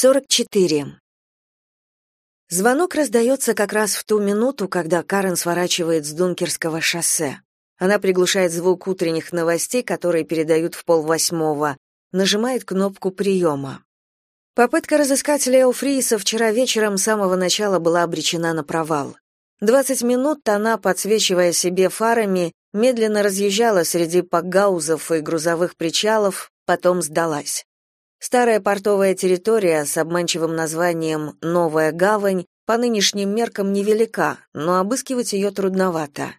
44. Звонок раздается как раз в ту минуту, когда Карен сворачивает с Дункерского шоссе. Она приглушает звук утренних новостей, которые передают в полвосьмого, нажимает кнопку приема. Попытка разыскать Лео Фриса вчера вечером с самого начала была обречена на провал. Двадцать минут она, подсвечивая себе фарами, медленно разъезжала среди пакгаузов и грузовых причалов, потом сдалась. Старая портовая территория с обманчивым названием «Новая гавань» по нынешним меркам невелика, но обыскивать ее трудновато.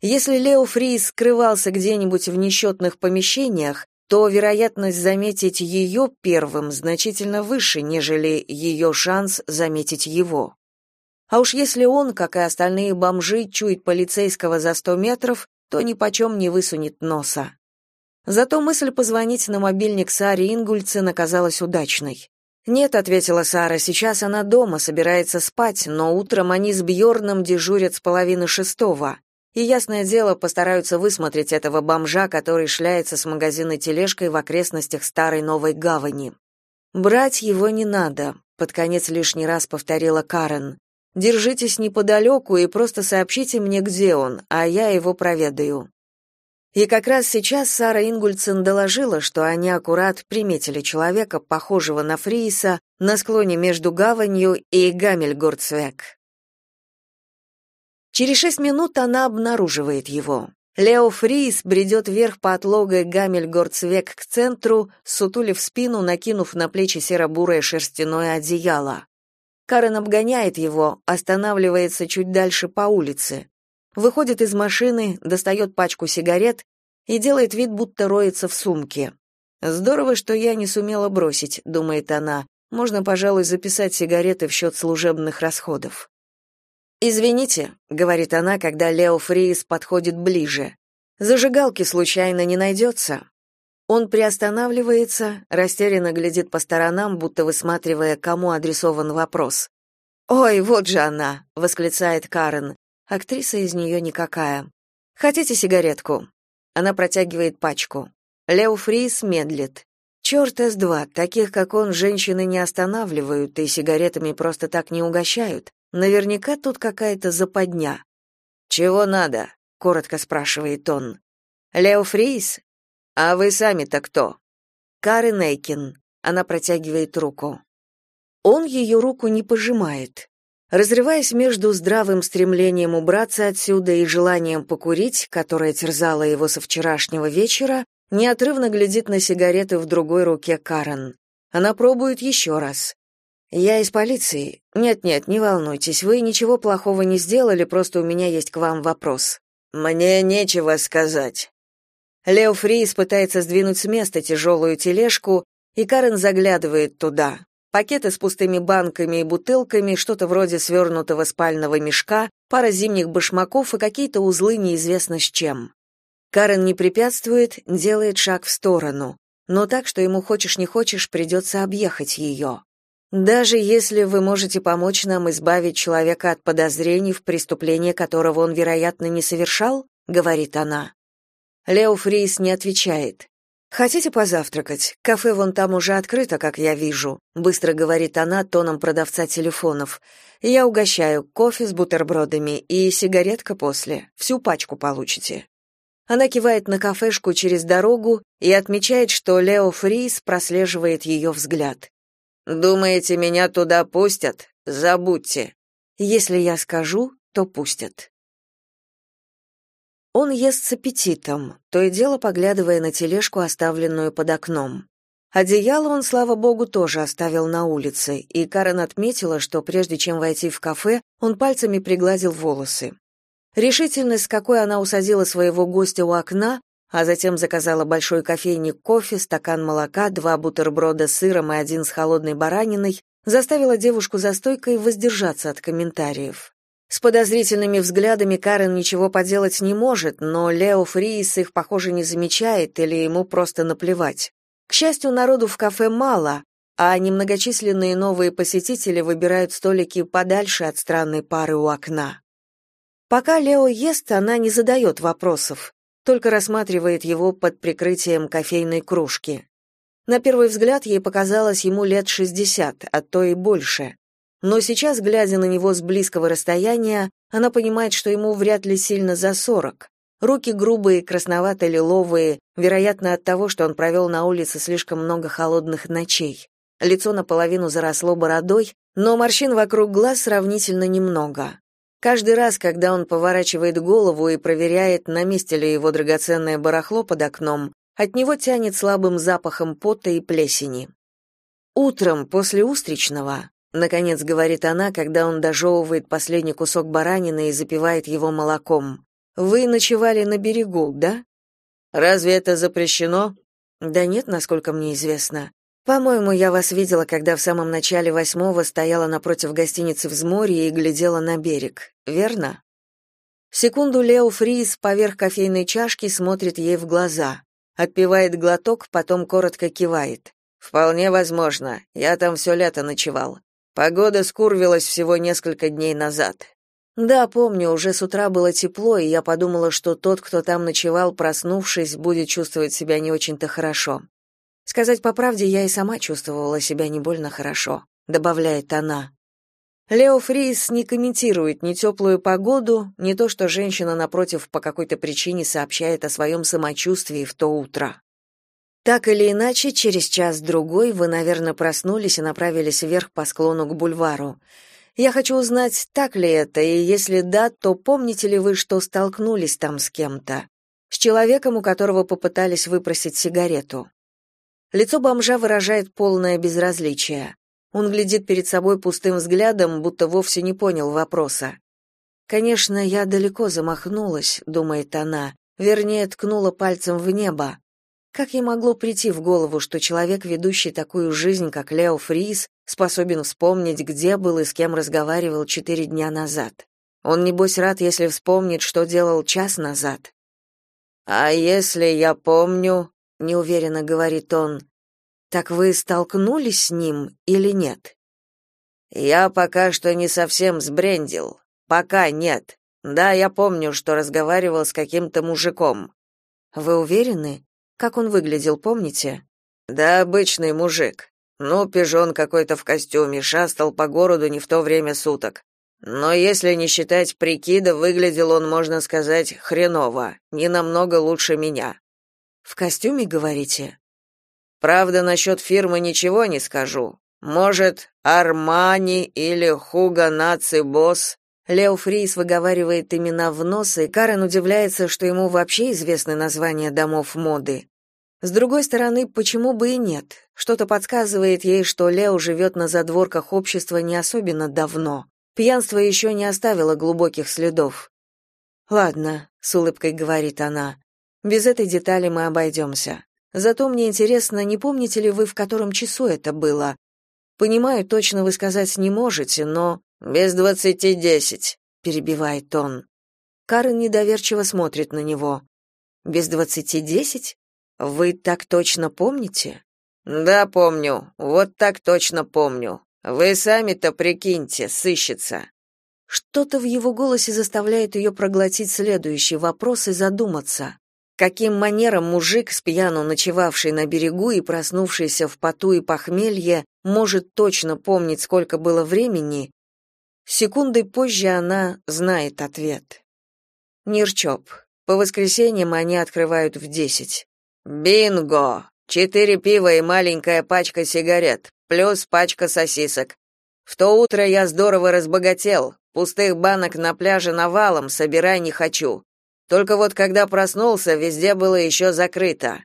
Если Лео Фрис скрывался где-нибудь в несчетных помещениях, то вероятность заметить ее первым значительно выше, нежели ее шанс заметить его. А уж если он, как и остальные бомжи, чует полицейского за сто метров, то ни почем не высунет носа. Зато мысль позвонить на мобильник Саре Ингульцин оказалась удачной. «Нет», — ответила Сара, — «сейчас она дома, собирается спать, но утром они с Бьорном дежурят с половины шестого. И, ясное дело, постараются высмотреть этого бомжа, который шляется с магазина тележкой в окрестностях старой новой гавани. «Брать его не надо», — под конец лишний раз повторила Карен. «Держитесь неподалеку и просто сообщите мне, где он, а я его проведаю». И как раз сейчас Сара Ингульцен доложила, что они аккурат приметили человека, похожего на Фрииса, на склоне между гаванью и Гамельгорцвек. Через шесть минут она обнаруживает его. Лео Фрис бредет вверх по отлогой Гамельгорцвек к центру, сутулив спину, накинув на плечи серо-бурое шерстяное одеяло. Карен обгоняет его, останавливается чуть дальше по улице выходит из машины, достает пачку сигарет и делает вид, будто роется в сумке. Здорово, что я не сумела бросить, думает она. Можно, пожалуй, записать сигареты в счет служебных расходов. Извините, говорит она, когда Лео Фрис подходит ближе. Зажигалки случайно не найдется?» Он приостанавливается, растерянно глядит по сторонам, будто высматривая, кому адресован вопрос. «Ой, вот же она!» — восклицает Карен. Актриса из нее никакая. Хотите сигаретку? Она протягивает пачку. Лео Фрис медлит. Черт С2, таких как он женщины не останавливают и сигаретами просто так не угощают. Наверняка тут какая-то западня. Чего надо? коротко спрашивает он. Лео Фрис? А вы сами-то кто? Карен Эйкин. Она протягивает руку. Он ее руку не пожимает. Разрываясь между здравым стремлением убраться отсюда и желанием покурить, которое терзало его со вчерашнего вечера, неотрывно глядит на сигареты в другой руке Карен. Она пробует еще раз. «Я из полиции. Нет-нет, не волнуйтесь, вы ничего плохого не сделали, просто у меня есть к вам вопрос». «Мне нечего сказать». Лео Фрис пытается сдвинуть с места тяжелую тележку, и Карен заглядывает туда. Пакеты с пустыми банками и бутылками, что-то вроде свернутого спального мешка, пара зимних башмаков и какие-то узлы неизвестно с чем. Карен не препятствует, делает шаг в сторону, но так, что ему хочешь не хочешь, придется объехать ее. Даже если вы можете помочь нам избавить человека от подозрений в преступлении, которого он, вероятно, не совершал, говорит она. Лео Фрис не отвечает. Хотите позавтракать? Кафе вон там уже открыто, как я вижу, быстро говорит она тоном продавца телефонов. Я угощаю кофе с бутербродами и сигаретка после. Всю пачку получите. Она кивает на кафешку через дорогу и отмечает, что Лео Фрис прослеживает ее взгляд. Думаете, меня туда пустят? Забудьте. Если я скажу, то пустят. Он ест с аппетитом, то и дело поглядывая на тележку, оставленную под окном. Одеяло он, слава богу, тоже оставил на улице, и Карен отметила, что прежде чем войти в кафе, он пальцами пригладил волосы. Решительность, с какой она усадила своего гостя у окна, а затем заказала большой кофейник кофе, стакан молока, два бутерброда с сыром и один с холодной бараниной, заставила девушку за стойкой воздержаться от комментариев. С подозрительными взглядами Карен ничего поделать не может, но Лео Фрис их, похоже, не замечает или ему просто наплевать. К счастью, народу в кафе мало, а немногочисленные новые посетители выбирают столики подальше от странной пары у окна. Пока Лео ест, она не задает вопросов, только рассматривает его под прикрытием кофейной кружки. На первый взгляд ей показалось ему лет шестьдесят, а то и больше. Но сейчас, глядя на него с близкого расстояния, она понимает, что ему вряд ли сильно за сорок. Руки грубые, красновато-лиловые, вероятно, от того, что он провел на улице слишком много холодных ночей. Лицо наполовину заросло бородой, но морщин вокруг глаз сравнительно немного. Каждый раз, когда он поворачивает голову и проверяет, на месте ли его драгоценное барахло под окном, от него тянет слабым запахом пота и плесени. Утром после устричного, наконец говорит она, когда он дожевывает последний кусок баранины и запивает его молоком. Вы ночевали на берегу, да? Разве это запрещено? Да нет, насколько мне известно. По-моему, я вас видела, когда в самом начале восьмого стояла напротив гостиницы «Взморье» и глядела на берег. Верно? Секунду Лео Фрис поверх кофейной чашки смотрит ей в глаза. Отпивает глоток, потом коротко кивает. «Вполне возможно. Я там все лето ночевал. Погода скурвилась всего несколько дней назад. Да, помню, уже с утра было тепло, и я подумала, что тот, кто там ночевал, проснувшись, будет чувствовать себя не очень-то хорошо. Сказать по правде, я и сама чувствовала себя не больно хорошо, добавляет она. Лео Фрис не комментирует ни теплую погоду, ни то, что женщина напротив по какой-то причине сообщает о своем самочувствии в то утро. Так или иначе, через час-другой вы, наверное, проснулись и направились вверх по склону к бульвару. Я хочу узнать, так ли это, и если да, то помните ли вы, что столкнулись там с кем-то? С человеком, у которого попытались выпросить сигарету. Лицо бомжа выражает полное безразличие. Он глядит перед собой пустым взглядом, будто вовсе не понял вопроса. «Конечно, я далеко замахнулась», — думает она, вернее, ткнула пальцем в небо. Как ей могло прийти в голову, что человек, ведущий такую жизнь, как Лео Фрис, способен вспомнить, где был и с кем разговаривал четыре дня назад? Он, небось, рад, если вспомнит, что делал час назад. «А если я помню?» неуверенно говорит он. Так вы столкнулись с ним или нет? Я пока что не совсем сбрендил. Пока нет. Да, я помню, что разговаривал с каким-то мужиком. Вы уверены? Как он выглядел, помните? Да, обычный мужик. Ну, пижон какой-то в костюме, шастал по городу не в то время суток. Но если не считать прикида, выглядел он, можно сказать, хреново, не намного лучше меня. В костюме, говорите? Правда, насчет фирмы ничего не скажу. Может, Армани или Хуга Наци Босс? Лео Фрис выговаривает имена в нос, и Карен удивляется, что ему вообще известны названия домов моды. С другой стороны, почему бы и нет? Что-то подсказывает ей, что Лео живет на задворках общества не особенно давно. Пьянство еще не оставило глубоких следов. «Ладно», — с улыбкой говорит она, без этой детали мы обойдемся. Зато мне интересно, не помните ли вы, в котором часу это было? Понимаю, точно вы сказать не можете, но без двадцати десять, перебивает он. Карен недоверчиво смотрит на него. Без двадцати десять? Вы так точно помните? Да, помню. Вот так точно помню. Вы сами-то прикиньте, сыщется. Что-то в его голосе заставляет ее проглотить следующий вопрос и задуматься. Каким манером мужик, с пьяну ночевавший на берегу и проснувшийся в поту и похмелье, может точно помнить, сколько было времени? Секунды позже она знает ответ. Нирчоп. По воскресеньям они открывают в десять. Бинго! Четыре пива и маленькая пачка сигарет, плюс пачка сосисок. В то утро я здорово разбогател. Пустых банок на пляже навалом, собирай не хочу. Только вот когда проснулся, везде было еще закрыто.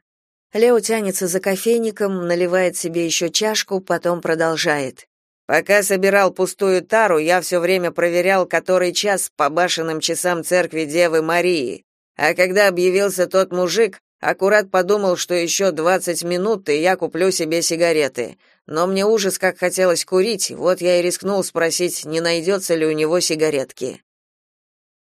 Лео тянется за кофейником, наливает себе еще чашку, потом продолжает. Пока собирал пустую тару, я все время проверял, который час по башенным часам церкви Девы Марии. А когда объявился тот мужик, аккурат подумал, что еще двадцать минут, и я куплю себе сигареты. Но мне ужас как хотелось курить, вот я и рискнул спросить, не найдется ли у него сигаретки.